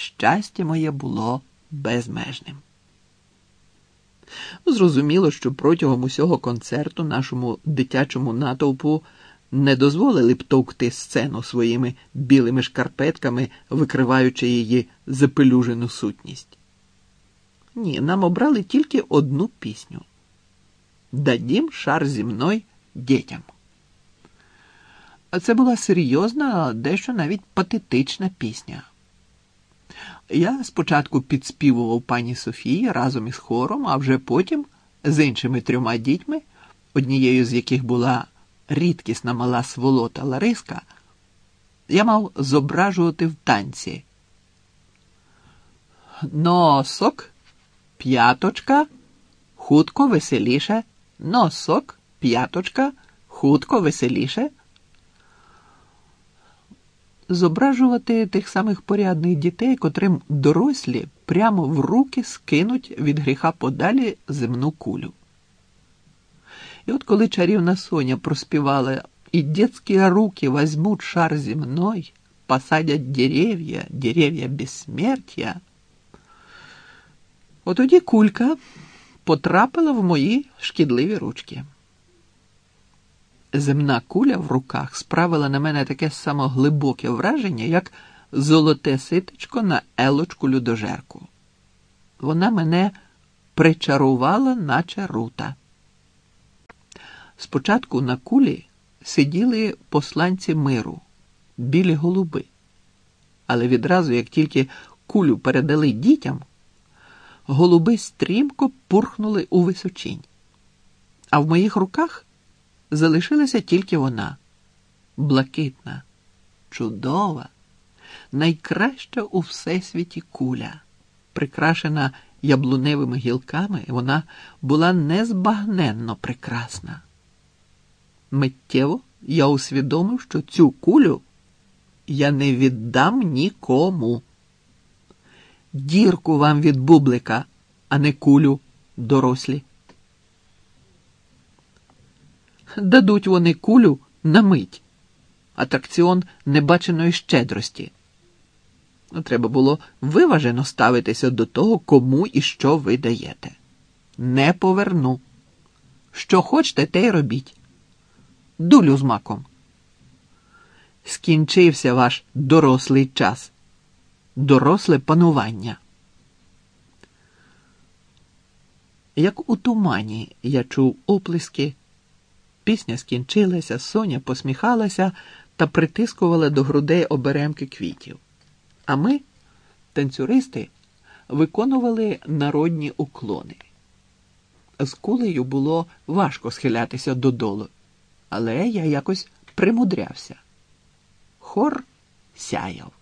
щастя моє було безмежним. Зрозуміло, що протягом усього концерту нашому дитячому натовпу не дозволили б товкти сцену своїми білими шкарпетками, викриваючи її запелюжену сутність. Ні, нам обрали тільки одну пісню Дадім шар зі мною дітям. А це була серйозна, дещо навіть патетична пісня. Я спочатку підспівував пані Софії разом із хором, а вже потім з іншими трьома дітьми, однією з яких була рідкісна мала сволота Лариска, я мав зображувати в танці. Носок, п'яточка, хутко веселіше, носок, п'яточка, хутко веселіше зображувати тих самих порядних дітей, котрим дорослі прямо в руки скинуть від гріха подалі земну кулю. І от коли чарівна Соня проспівала і детські руки возьмуть шар земной, посадять дерев'я, дерев'я безсмертя, от тоді кулька потрапила в мої шкідливі ручки земна куля в руках справила на мене таке самоглибоке враження, як золоте ситочко на елочку людожерку. Вона мене причарувала, наче рута. Спочатку на кулі сиділи посланці миру, білі голуби. Але відразу, як тільки кулю передали дітям, голуби стрімко пурхнули у височинь. А в моїх руках залишилася тільки вона блакитна, чудова, найкраща у всесвіті куля, прикрашена яблуневими гілками, вона була незбагненно прекрасна. Миттєво я усвідомив, що цю кулю я не віддам нікому. Дірку вам від бублика, а не кулю дорослі дадуть вони кулю на мить. Атракціон небаченої щедрості. Ну, треба було виважено ставитися до того, кому і що ви даєте. Не поверну. Що хочете, те й робіть. Дулю з маком. Скінчився ваш дорослий час, доросле панування. Як у тумані я чув оплески. Пісня скінчилася, Соня посміхалася та притискувала до грудей оберемки квітів. А ми, танцюристи, виконували народні уклони. З кулею було важко схилятися додолу, але я якось примудрявся. Хор сяяв.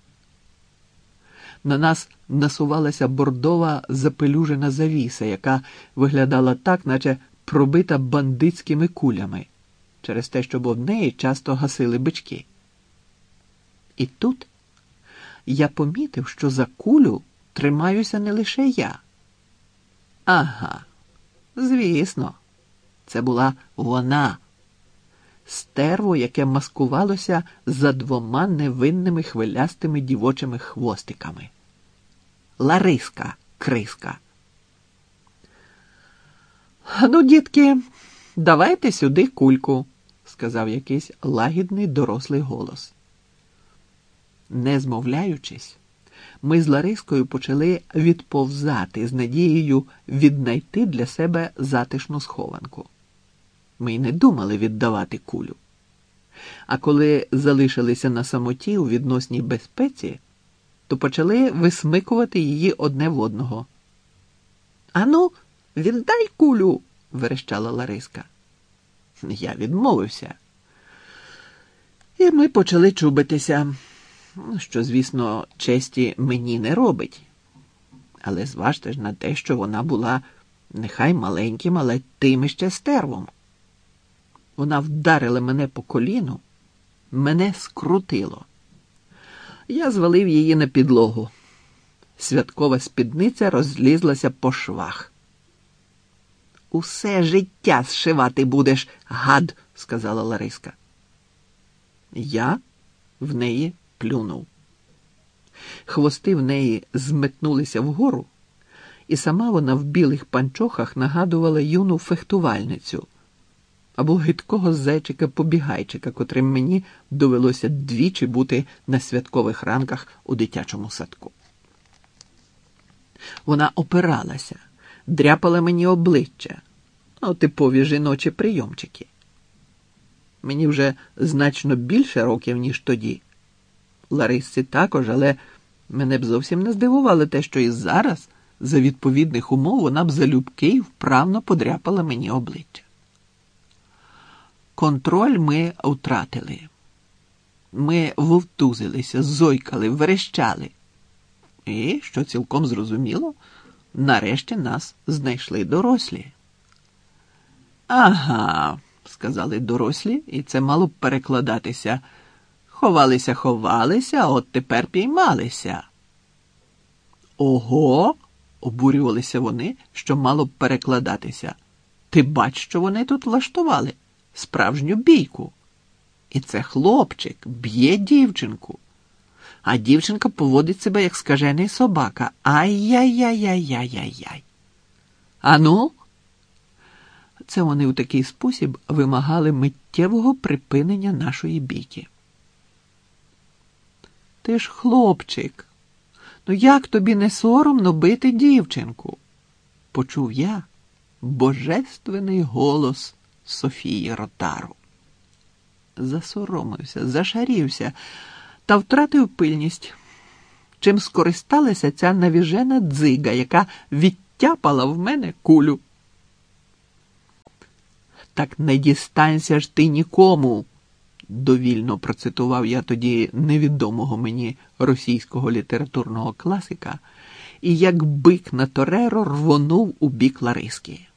На нас насувалася бордова запелюжена завіса, яка виглядала так, наче пробита бандитськими кулями, через те, що об неї часто гасили бички. І тут я помітив, що за кулю тримаюся не лише я. Ага, звісно, це була вона, стерво, яке маскувалося за двома невинними хвилястими дівочими хвостиками. Лариска Криска. Ну, дітки, давайте сюди кульку, сказав якийсь лагідний дорослий голос. Не змовляючись, ми з Ларискою почали відповзати з надією віднайти для себе затишну схованку. Ми й не думали віддавати кулю. А коли залишилися на самоті у відносній безпеці, то почали висмикувати її одне в одного. Ану, Віддай кулю, верещала Лариска. Я відмовився. І ми почали чубитися, що, звісно, честі мені не робить. Але зважте ж на те, що вона була нехай маленьким, але тим іще стервом. Вона вдарила мене по коліну, мене скрутило. Я звалив її на підлогу. Святкова спідниця розлізлася по швах. Усе життя зшивати будеш, гад, сказала Лариска. Я в неї плюнув. Хвости в неї зметнулися вгору, і сама вона в білих панчохах нагадувала юну фехтувальницю або гидкого зайчика-побігайчика, котрим мені довелося двічі бути на святкових ранках у дитячому садку. Вона опиралася, дряпала мені обличчя, ну, типові жіночі прийомчики. Мені вже значно більше років, ніж тоді. Ларисці також, але мене б зовсім не здивувало те, що і зараз, за відповідних умов, вона б залюбки й вправно подряпала мені обличчя. Контроль ми втратили. Ми вовтузилися, зойкали, верещали. І, що цілком зрозуміло, нарешті нас знайшли дорослі. Ага, сказали дорослі, і це мало б перекладатися. Ховалися, ховалися, а от тепер піймалися. Ого, обурювалися вони, що мало б перекладатися. Ти бач, що вони тут влаштували справжню бійку. І це хлопчик б'є дівчинку. А дівчинка поводить себе як скажений собака. Ай-яй-яй-яй-яй-яй-яй. Ану? Це вони у такий спосіб вимагали миттєвого припинення нашої бійки. Ти ж хлопчик, ну як тобі не соромно бити дівчинку? Почув я божественний голос Софії Ротару. Засоромився, зашарівся та втратив пильність. Чим скористалася ця навіжена дзига, яка відтяпала в мене кулю. Так не дістанься ж ти нікому, довільно процитував я тоді невідомого мені російського літературного класика і як бик на Тореро рвонув у бік Лариски.